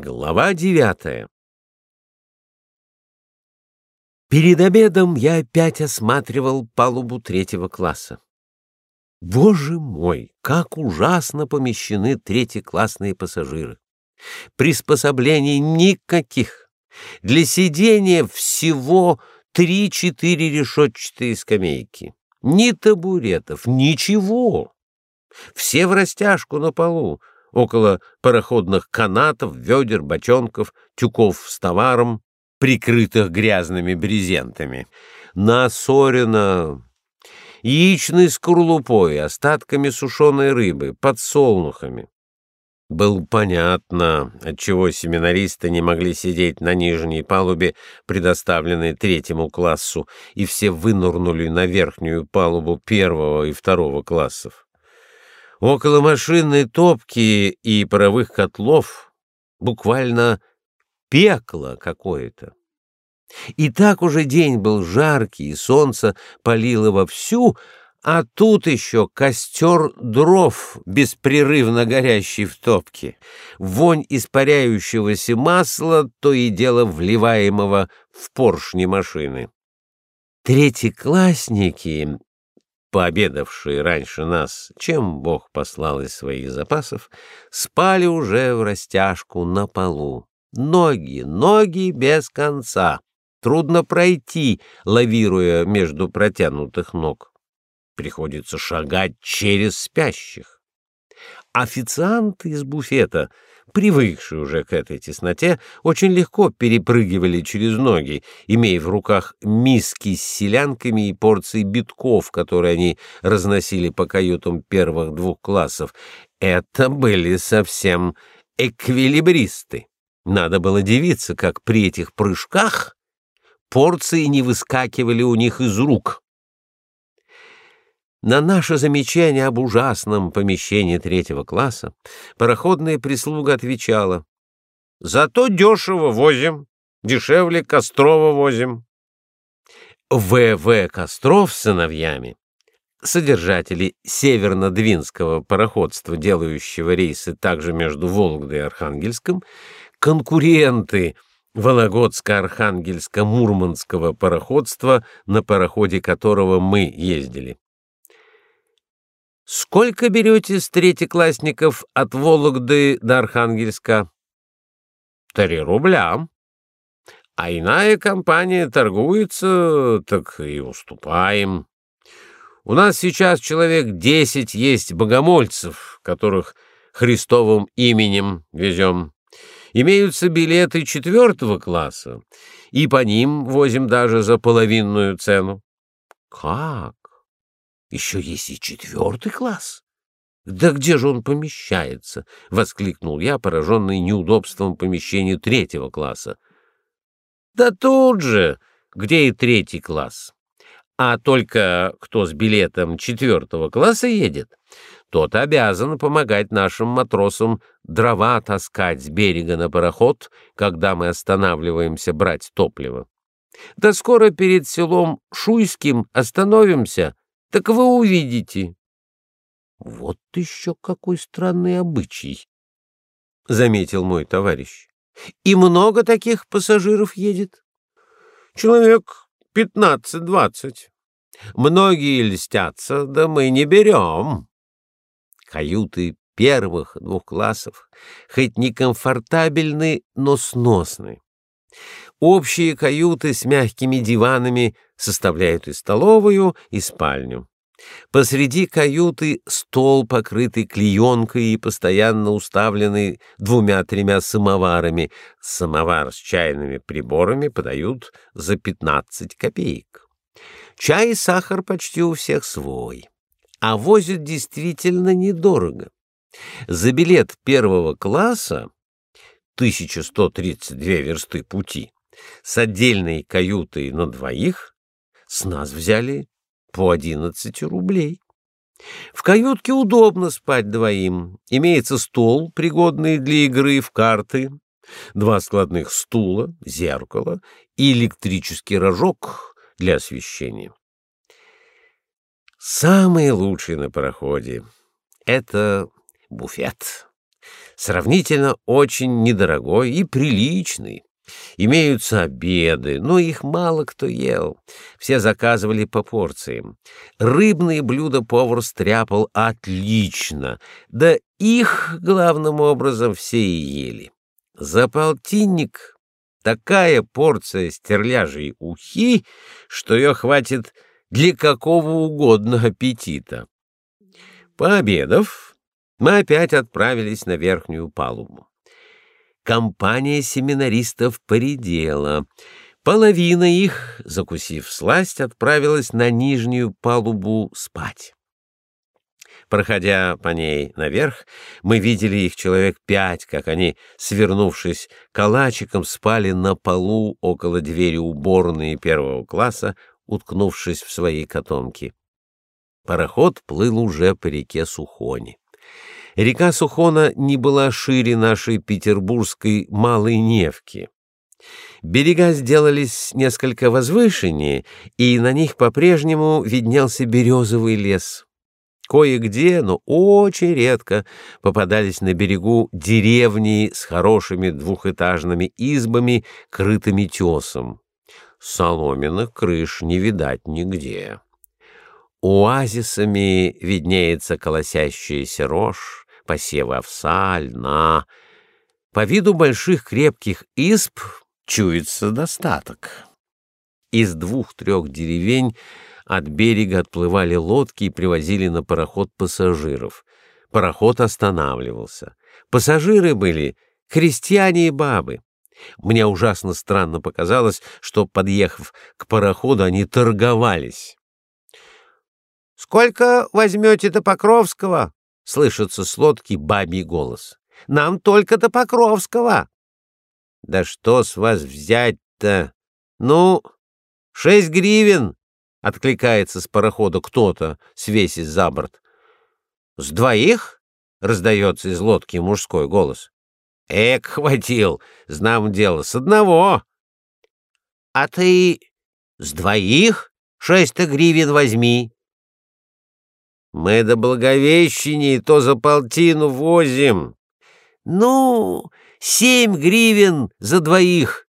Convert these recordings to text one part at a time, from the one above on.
Глава девятая Перед обедом я опять осматривал палубу третьего класса. Боже мой, как ужасно помещены третьеклассные пассажиры! Приспособлений никаких. Для сидения всего три-четыре решетчатые скамейки. Ни табуретов, ничего. Все в растяжку на полу, около пароходных канатов, ведер, бочонков, тюков с товаром, прикрытых грязными брезентами. Насорено яичной скорлупой, остатками сушеной рыбы, подсолнухами. Было понятно, отчего семинаристы не могли сидеть на нижней палубе, предоставленной третьему классу, и все вынырнули на верхнюю палубу первого и второго классов. Около машинной топки и паровых котлов буквально пекло какое-то. И так уже день был жаркий, и солнце палило вовсю, а тут еще костер дров, беспрерывно горящий в топке, вонь испаряющегося масла, то и дело вливаемого в поршни машины. Третьеклассники пообедавшие раньше нас, чем Бог послал из своих запасов, спали уже в растяжку на полу. Ноги, ноги без конца. Трудно пройти, лавируя между протянутых ног. Приходится шагать через спящих. Официанты из буфета — привыкшие уже к этой тесноте, очень легко перепрыгивали через ноги, имея в руках миски с селянками и порции битков, которые они разносили по каютам первых двух классов. Это были совсем эквилибристы. Надо было дивиться, как при этих прыжках порции не выскакивали у них из рук. На наше замечание об ужасном помещении третьего класса пароходная прислуга отвечала: "Зато дешево возим, дешевле Кострова возим". В.В. Костров с сыновьями, содержатели северно-двинского пароходства, делающего рейсы также между Вологдой и Архангельском, конкуренты Вологодско-Архангельско-Мурманского пароходства, на пароходе которого мы ездили. Сколько берете с третьеклассников от Вологды до Архангельска? Три рубля. А иная компания торгуется, так и уступаем. У нас сейчас человек десять есть богомольцев, которых Христовым именем везем. Имеются билеты четвертого класса, и по ним возим даже за половинную цену. Как? Еще есть и четвертый класс. Да где же он помещается? воскликнул я, пораженный неудобством помещения третьего класса. Да тут же, где и третий класс. А только кто с билетом четвертого класса едет, тот обязан помогать нашим матросам дрова таскать с берега на пароход, когда мы останавливаемся брать топливо. Да скоро перед селом Шуйским остановимся, так вы увидите. Вот еще какой странный обычай, заметил мой товарищ. И много таких пассажиров едет? Человек пятнадцать-двадцать. Многие льстятся, да мы не берем. Каюты первых двух классов хоть не комфортабельны, но сносны. Общие каюты с мягкими диванами составляют и столовую, и спальню. Посреди каюты стол, покрытый клеенкой и постоянно уставленный двумя-тремя самоварами. Самовар с чайными приборами подают за 15 копеек. Чай и сахар почти у всех свой, а возят действительно недорого. За билет первого класса 1132 версты пути с отдельной каютой на двоих с нас взяли по 11 рублей. В каютке удобно спать двоим. Имеется стол, пригодный для игры в карты, два складных стула, зеркало и электрический рожок для освещения. Самое лучшее на пароходе — это буфет. Сравнительно очень недорогой и приличный. Имеются обеды, но их мало кто ел. Все заказывали по порциям. Рыбные блюда повар стряпал отлично, да их главным образом все и ели. За полтинник такая порция стерляжей ухи, что ее хватит для какого угодно аппетита. Пообедав, мы опять отправились на верхнюю палубу компания семинаристов поредела. Половина их, закусив сласть, отправилась на нижнюю палубу спать. Проходя по ней наверх, мы видели их человек пять, как они, свернувшись калачиком, спали на полу около двери уборной первого класса, уткнувшись в свои котомки. Пароход плыл уже по реке Сухони. Река Сухона не была шире нашей петербургской Малой Невки. Берега сделались несколько возвышеннее, и на них по-прежнему виднелся березовый лес. Кое-где, но очень редко, попадались на берегу деревни с хорошими двухэтажными избами, крытыми тесом. Соломенных крыш не видать нигде. Оазисами виднеется колосящаяся рожь, посевы овса, льна. По виду больших крепких исп чуется достаток. Из двух-трех деревень от берега отплывали лодки и привозили на пароход пассажиров. Пароход останавливался. Пассажиры были крестьяне и бабы. Мне ужасно странно показалось, что, подъехав к пароходу, они торговались. «Сколько возьмете до Покровского?» слышится с лодки бабий голос. Нам только до Покровского. Да что с вас взять-то? Ну, шесть гривен, откликается с парохода кто-то, свесясь за борт. С двоих? раздается из лодки мужской голос. Эк, хватил, знам дело, с одного. А ты с двоих шесть-то гривен возьми, мы до Благовещения то за полтину возим. Ну, семь гривен за двоих.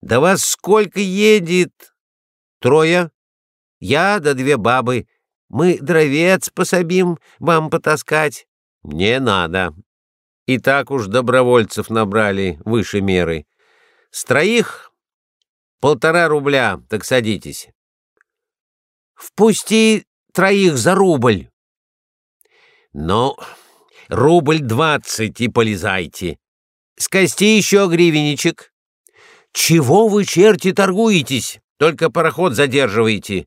Да вас сколько едет? Трое. Я да две бабы. Мы дровец пособим вам потаскать. Не надо. И так уж добровольцев набрали выше меры. С троих полтора рубля, так садитесь. Впусти троих за рубль. Ну, рубль двадцать и полезайте. Скости еще гривенничек. Чего вы, черти, торгуетесь? Только пароход задерживаете.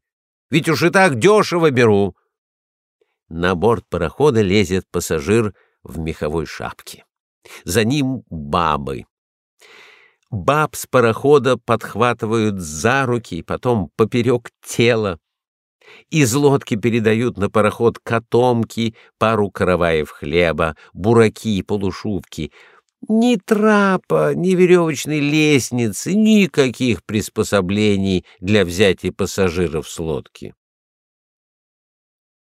Ведь уж и так дешево беру. На борт парохода лезет пассажир в меховой шапке. За ним бабы. Баб с парохода подхватывают за руки, и потом поперек тела. Из лодки передают на пароход котомки, пару караваев хлеба, бураки и полушубки. Ни трапа, ни веревочной лестницы, никаких приспособлений для взятия пассажиров с лодки.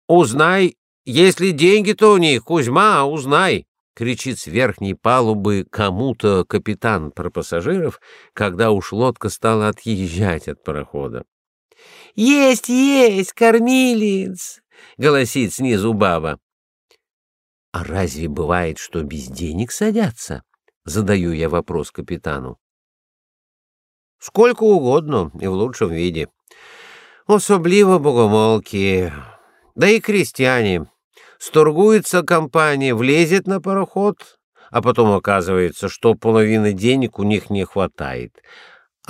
«Узнай, если деньги-то у них, Кузьма, узнай!» — кричит с верхней палубы кому-то капитан про пассажиров, когда уж лодка стала отъезжать от парохода. Есть, есть, кормилец, голосит снизу баба. А разве бывает, что без денег садятся? Задаю я вопрос капитану. Сколько угодно и в лучшем виде. Особливо богомолки, да и крестьяне. Сторгуется компания, влезет на пароход, а потом оказывается, что половины денег у них не хватает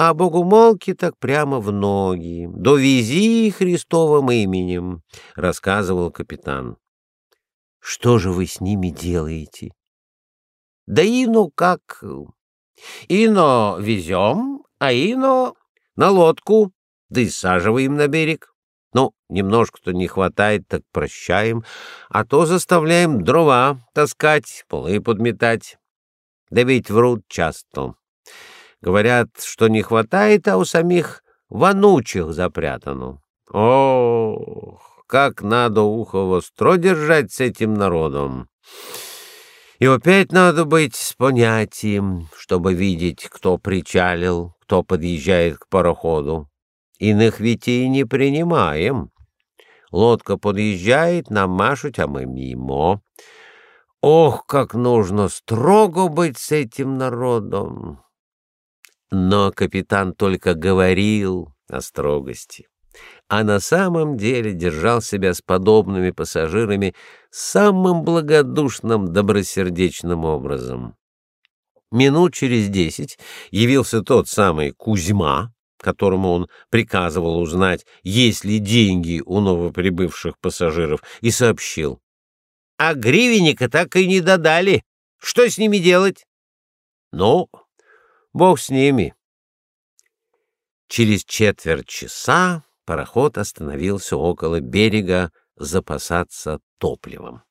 а богомолки так прямо в ноги. Довези Христовым именем, рассказывал капитан. Что же вы с ними делаете? Да ино как ино везем, а ино на лодку, да и саживаем на берег. Ну, немножко-то не хватает, так прощаем, а то заставляем дрова таскать, полы подметать. Да ведь врут часто. Говорят, что не хватает, а у самих вонучих запрятано. Ох, как надо ухо востро держать с этим народом. И опять надо быть с понятием, чтобы видеть, кто причалил, кто подъезжает к пароходу. Иных ведь и не принимаем. Лодка подъезжает, нам машут, а мы мимо. Ох, как нужно строго быть с этим народом! Но капитан только говорил о строгости, а на самом деле держал себя с подобными пассажирами самым благодушным, добросердечным образом. Минут через десять явился тот самый Кузьма, которому он приказывал узнать, есть ли деньги у новоприбывших пассажиров, и сообщил. «А гривенника так и не додали. Что с ними делать?» «Ну, бог с ними». Через четверть часа пароход остановился около берега запасаться топливом.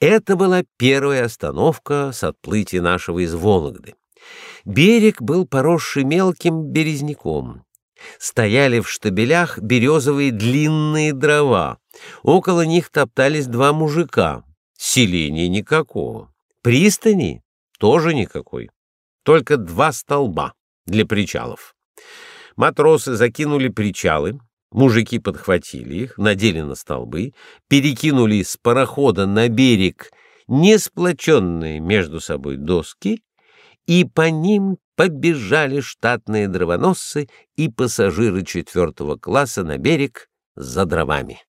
Это была первая остановка с отплытия нашего из Вологды. Берег был поросший мелким березняком. Стояли в штабелях березовые длинные дрова. Около них топтались два мужика. Селения никакого. Пристани тоже никакой. Только два столба для причалов. Матросы закинули причалы, мужики подхватили их, надели на столбы, перекинули с парохода на берег несплоченные между собой доски и по ним побежали штатные дровоносцы и пассажиры четвертого класса на берег за дровами.